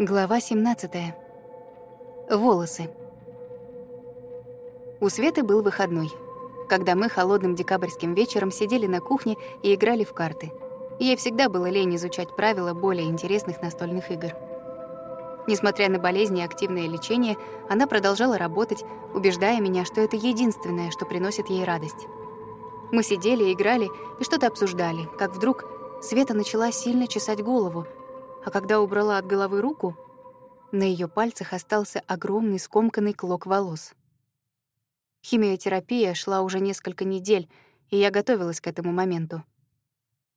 Глава 17. Волосы. У Светы был выходной, когда мы холодным декабрьским вечером сидели на кухне и играли в карты. Ей всегда было лень изучать правила более интересных настольных игр. Несмотря на болезни и активное лечение, она продолжала работать, убеждая меня, что это единственное, что приносит ей радость. Мы сидели, играли и что-то обсуждали, как вдруг Света начала сильно чесать голову, а когда убрала от головы руку, на ее пальцах остался огромный скомканный клок волос. Химиотерапия шла уже несколько недель, и я готовилась к этому моменту.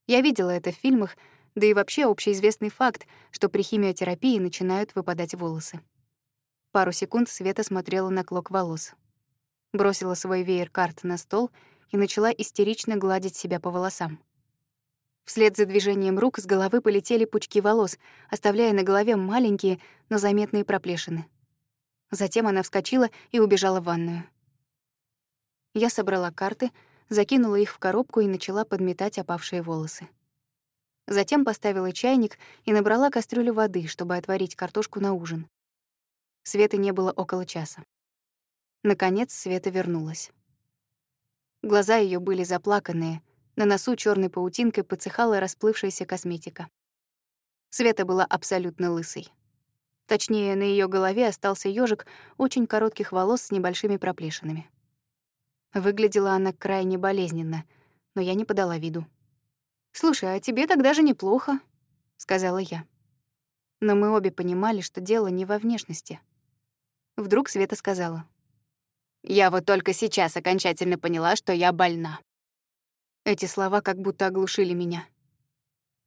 Я видела это в фильмах, да и вообще общеизвестный факт, что при химиотерапии начинают выпадать волосы. Пару секунд Света смотрела на клок волос. Бросила свой веер карт на стол и начала истерично гладить себя по волосам. Вслед за движением рук с головы полетели пучки волос, оставляя на голове маленькие, но заметные проплешины. Затем она вскочила и убежала в ванную. Я собрала карты, закинула их в коробку и начала подметать опавшие волосы. Затем поставила чайник и набрала кастрюлю воды, чтобы отварить картошку на ужин. Светы не было около часа. Наконец Света вернулась. Глаза ее были заплаканные, на носу черной паутинкой подсыхала расплывшаяся косметика. Света была абсолютно лысой. Точнее, на ее голове остался ежик очень коротких волос с небольшими проплешинами. Выглядела она крайне болезненно, но я не подала виду. «Слушай, а тебе тогда же неплохо», — сказала я. Но мы обе понимали, что дело не во внешности. Вдруг Света сказала. «Я вот только сейчас окончательно поняла, что я больна». Эти слова как будто оглушили меня.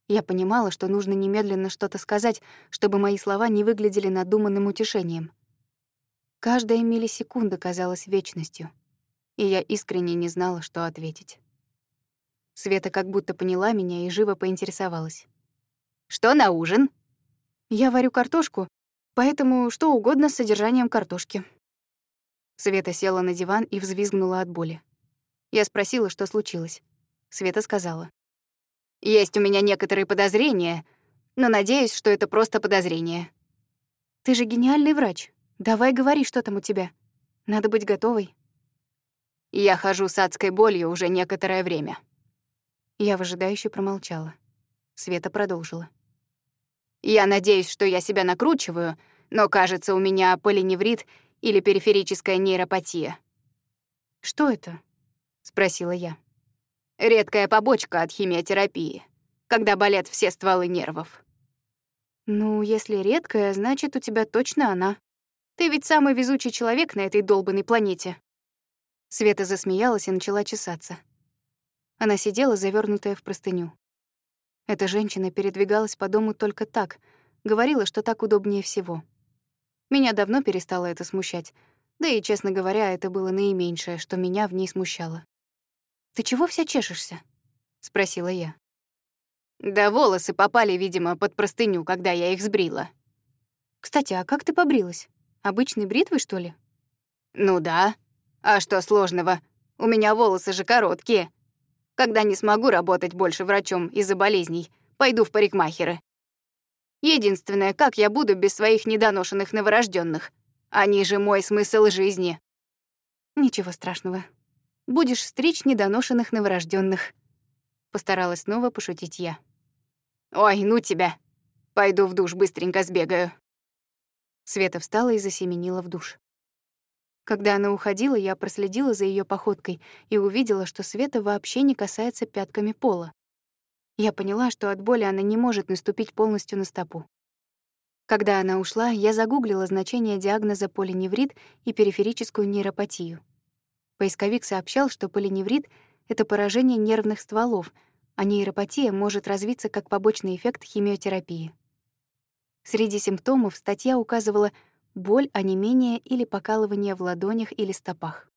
Я понимала, что нужно немедленно что-то сказать, чтобы мои слова не выглядели надуманным утешением. Каждая миллисекунда казалась вечностью, и я искренне не знала, что ответить. Света как будто поняла меня и живо поинтересовалась. «Что на ужин?» «Я варю картошку, поэтому что угодно с содержанием картошки». Света села на диван и взвизгнула от боли. Я спросила, что случилось. Света сказала. «Есть у меня некоторые подозрения, но надеюсь, что это просто подозрение». «Ты же гениальный врач. Давай говори, что там у тебя. Надо быть готовой». «Я хожу с адской болью уже некоторое время». Я выжидающе промолчала. Света продолжила. «Я надеюсь, что я себя накручиваю, но, кажется, у меня полиневрит или периферическая нейропатия». «Что это?» — спросила я. Редкая побочка от химиотерапии, когда болят все стволы нервов. Ну, если редкая, значит, у тебя точно она. Ты ведь самый везучий человек на этой долбанной планете. Света засмеялась и начала чесаться. Она сидела, завернутая в простыню. Эта женщина передвигалась по дому только так, говорила, что так удобнее всего. Меня давно перестало это смущать, да и, честно говоря, это было наименьшее, что меня в ней смущало. «Ты чего вся чешешься?» — спросила я. «Да волосы попали, видимо, под простыню, когда я их сбрила». «Кстати, а как ты побрилась? Обычной бритвой, что ли?» «Ну да. А что сложного? У меня волосы же короткие. Когда не смогу работать больше врачом из-за болезней, пойду в парикмахеры. Единственное, как я буду без своих недоношенных новорожденных? Они же мой смысл жизни». «Ничего страшного. Будешь стричь недоношенных новорожденных. Постаралась снова пошутить я. «Ой, ну тебя! Пойду в душ, быстренько сбегаю». Света встала и засеменила в душ. Когда она уходила, я проследила за ее походкой и увидела, что Света вообще не касается пятками пола. Я поняла, что от боли она не может наступить полностью на стопу. Когда она ушла, я загуглила значение диагноза полиневрит и периферическую нейропатию. Поисковик сообщал, что полиневрит — это поражение нервных стволов, а нейропатия может развиться как побочный эффект химиотерапии. Среди симптомов статья указывала боль, онемение или покалывание в ладонях или стопах.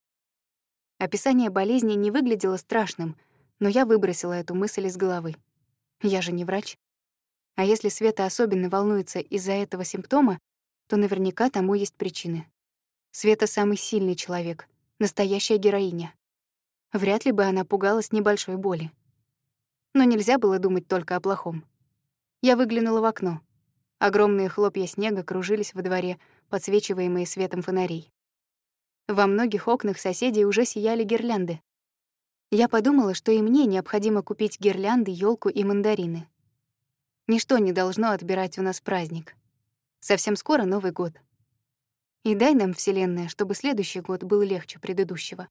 Описание болезни не выглядело страшным, но я выбросила эту мысль из головы. Я же не врач. А если Света особенно волнуется из-за этого симптома, то наверняка тому есть причины. Света — самый сильный человек, настоящая героиня. Вряд ли бы она пугалась небольшой боли. Но нельзя было думать только о плохом. Я выглянула в окно. Огромные хлопья снега кружились во дворе, подсвечиваемые светом фонарей. Во многих окнах соседей уже сияли гирлянды. Я подумала, что и мне необходимо купить гирлянды, елку и мандарины. Ничто не должно отбирать у нас праздник. Совсем скоро Новый год. И дай нам, Вселенная, чтобы следующий год был легче предыдущего.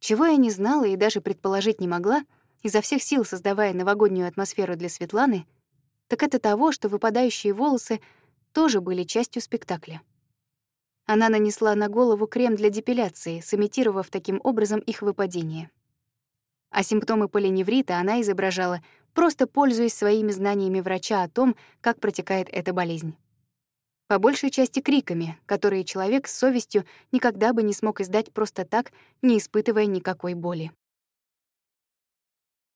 Чего я не знала и даже предположить не могла, изо всех сил создавая новогоднюю атмосферу для Светланы, так это того, что выпадающие волосы тоже были частью спектакля. Она нанесла на голову крем для депиляции, сымитировав таким образом их выпадение. А симптомы поленеврита она изображала, просто пользуясь своими знаниями врача о том, как протекает эта болезнь. По большей части криками, которые человек с совестью никогда бы не смог издать просто так, не испытывая никакой боли.